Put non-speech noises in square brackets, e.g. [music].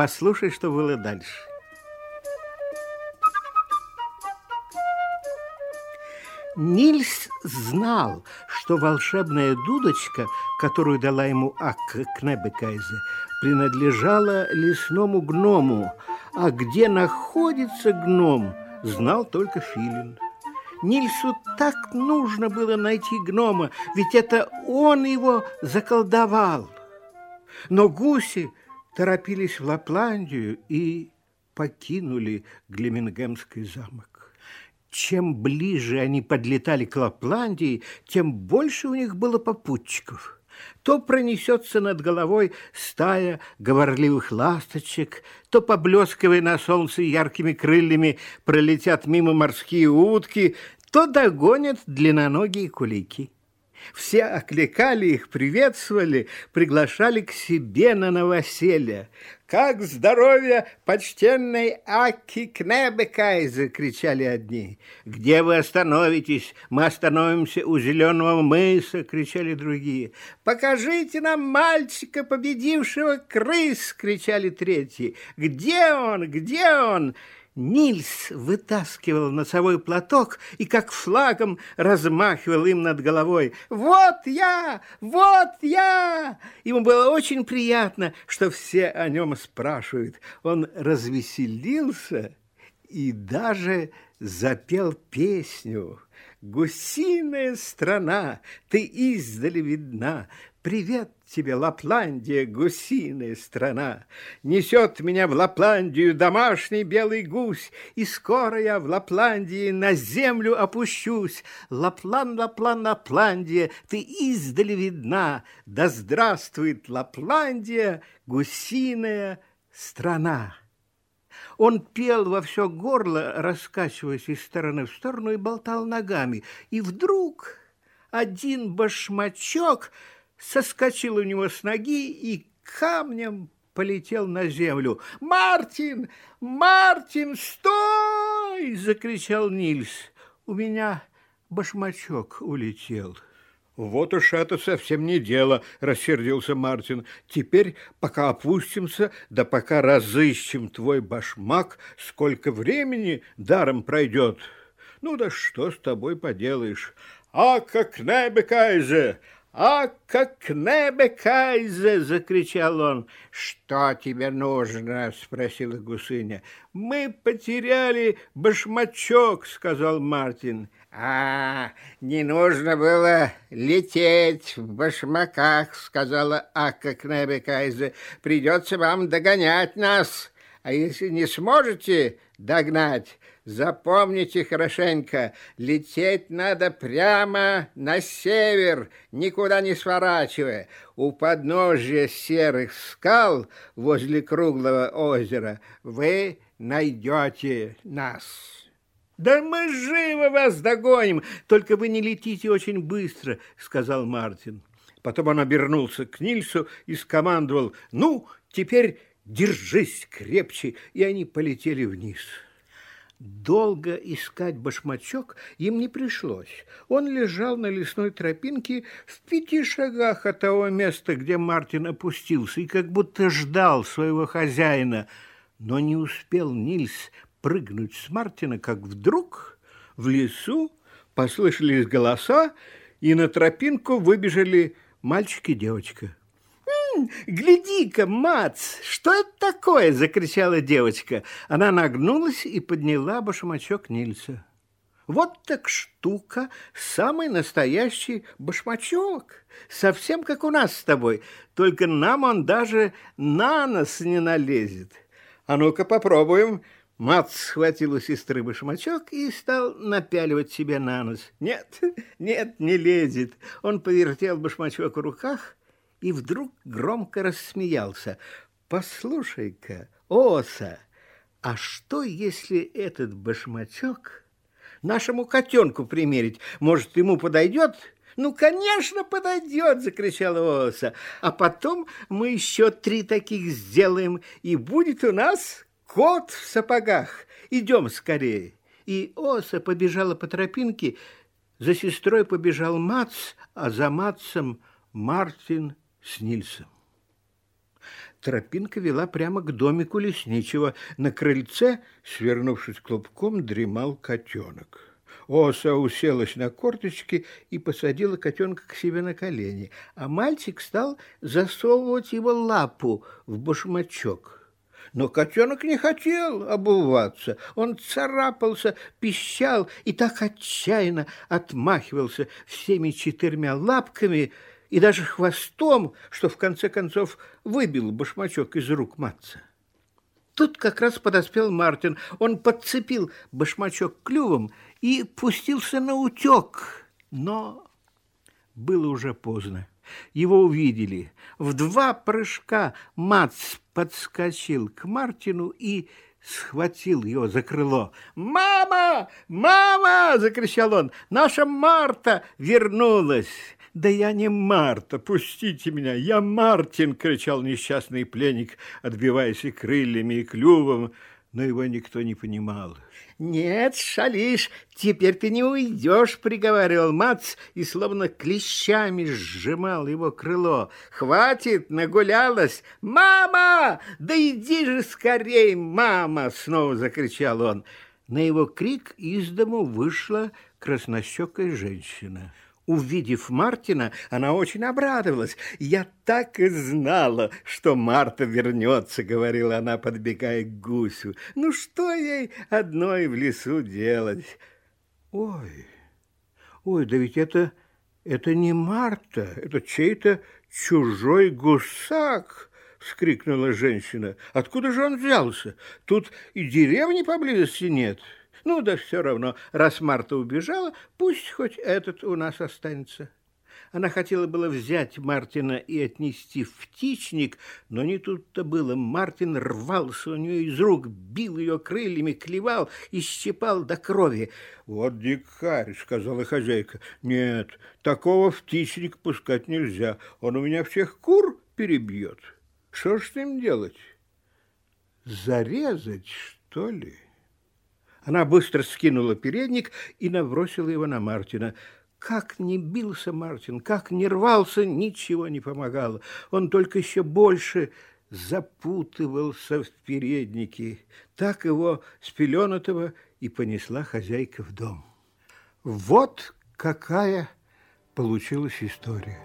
Послушай, что было дальше. Нильс знал, что волшебная дудочка, которую дала ему Акка Кнебекайзе, принадлежала лесному гному, а где находится гном, знал только Филин. Нильсу так нужно было найти гнома, ведь это он его заколдовал. Но гуси торопились в Лапландию и покинули Глемингемский замок. Чем ближе они подлетали к Лапландии, тем больше у них было попутчиков – то пронесется над головой стая говорливых ласточек, то, поблескивая на солнце яркими крыльями, пролетят мимо морские утки, то догонят длинноногие кулики. Все окликали их, приветствовали, приглашали к себе на новоселье. «Как здоровье почтенной Аки Кнебекайзе!» — кричали одни. «Где вы остановитесь? Мы остановимся у зеленого мыса!» — кричали другие. «Покажите нам мальчика, победившего крыс!» — кричали третьи. «Где он? Где он?» Нильс вытаскивал носовой платок и как флагом размахивал им над головой. «Вот я! Вот я!» Ему было очень приятно, что все о нем спрашивают. Он развеселился и даже запел песню. «Гусиная страна, ты издали видна, Привет тебе, Лапландия, гусиная страна! Несет меня в Лапландию домашний белый гусь, И скоро я в Лапландии на землю опущусь. Лаплан, Лаплан, Лапландия, ты издали видна, Да здравствует Лапландия, гусиная страна! Он пел во все горло, раскачиваясь из стороны в сторону, и болтал ногами. И вдруг один башмачок — соскочил у него с ноги и камнем полетел на землю. «Мартин! Мартин, стой!» – закричал Нильс. «У меня башмачок улетел». «Вот уж это совсем не дело», – рассердился Мартин. «Теперь, пока опустимся, да пока разыщем твой башмак, сколько времени даром пройдет. Ну да что с тобой поделаешь? А как небекайзе! «А как небе кайзе!» — закричал он. «Что тебе нужно?» — спросила гусыня. «Мы потеряли башмачок», — сказал Мартин. «А, не нужно было лететь в башмаках», — сказала Ака Кнебекайзе. «Придется вам догонять нас, а если не сможете догнать, Запомните хорошенько, лететь надо прямо на север, никуда не сворачивая. У подножия серых скал возле круглого озера вы найдете нас. «Да мы живо вас догоним, только вы не летите очень быстро», — сказал Мартин. Потом он обернулся к Нильсу и скомандовал «Ну, теперь держись крепче», и они полетели вниз. Долго искать башмачок им не пришлось. Он лежал на лесной тропинке в пяти шагах от того места, где Мартин опустился, и как будто ждал своего хозяина. Но не успел Нильс прыгнуть с Мартина, как вдруг в лесу послышались голоса, и на тропинку выбежали мальчик и девочка. «Гляди-ка, Мац, что это такое?» – закричала девочка. Она нагнулась и подняла башмачок Нильса. Вот так штука, самый настоящий башмачок, совсем как у нас с тобой, только нам он даже на нос не налезет. А ну-ка попробуем. Мац схватил у сестры башмачок и стал напяливать себе на нос. Нет, [laughs] нет, не лезет. Он повертел башмачок в руках и вдруг громко рассмеялся. «Послушай-ка, Оса, а что, если этот башмачок нашему котенку примерить? Может, ему подойдет?» «Ну, конечно, подойдет!» – закричала Оса. «А потом мы еще три таких сделаем, и будет у нас кот в сапогах. Идем скорее!» И Оса побежала по тропинке, за сестрой побежал Мац, а за Матцем Мартин с Нильсом. Тропинка вела прямо к домику лесничего. На крыльце, свернувшись клубком, дремал котенок. Оса уселась на корточки и посадила котенка к себе на колени, а мальчик стал засовывать его лапу в башмачок. Но котенок не хотел обуваться. Он царапался, пищал и так отчаянно отмахивался всеми четырьмя лапками и даже хвостом, что в конце концов выбил башмачок из рук матца. Тут как раз подоспел Мартин. Он подцепил башмачок клювом и пустился на утек. Но было уже поздно. Его увидели. В два прыжка Мац подскочил к Мартину и схватил его за крыло. «Мама! Мама!» – закричал он. «Наша Марта вернулась!» «Да я не Марта, пустите меня, я Мартин!» – кричал несчастный пленник, отбиваясь и крыльями, и клювом, но его никто не понимал. «Нет, шалишь, теперь ты не уйдешь», — приговаривал Мац и словно клещами сжимал его крыло. «Хватит, нагулялась! Мама! Да иди же скорей, мама!» — снова закричал он. На его крик из дому вышла краснощекая женщина. Увидев Мартина, она очень обрадовалась. «Я так и знала, что Марта вернется», — говорила она, подбегая к гусю. «Ну что ей одной в лесу делать?» «Ой, ой, да ведь это, это не Марта, это чей-то чужой гусак!» — вскрикнула женщина. «Откуда же он взялся? Тут и деревни поблизости нет». Ну да все равно, раз Марта убежала, пусть хоть этот у нас останется. Она хотела было взять Мартина и отнести в птичник, но не тут-то было. Мартин рвался у нее из рук, бил ее крыльями, клевал и щипал до крови. «Вот дикарь», — сказала хозяйка. «Нет, такого в птичник пускать нельзя. Он у меня всех кур перебьет. Что ж с ним делать? Зарезать, что ли?» Она быстро скинула передник и набросила его на Мартина. Как не бился Мартин, как не рвался, ничего не помогало. Он только еще больше запутывался в переднике. Так его с пеленатого и понесла хозяйка в дом. Вот какая получилась история.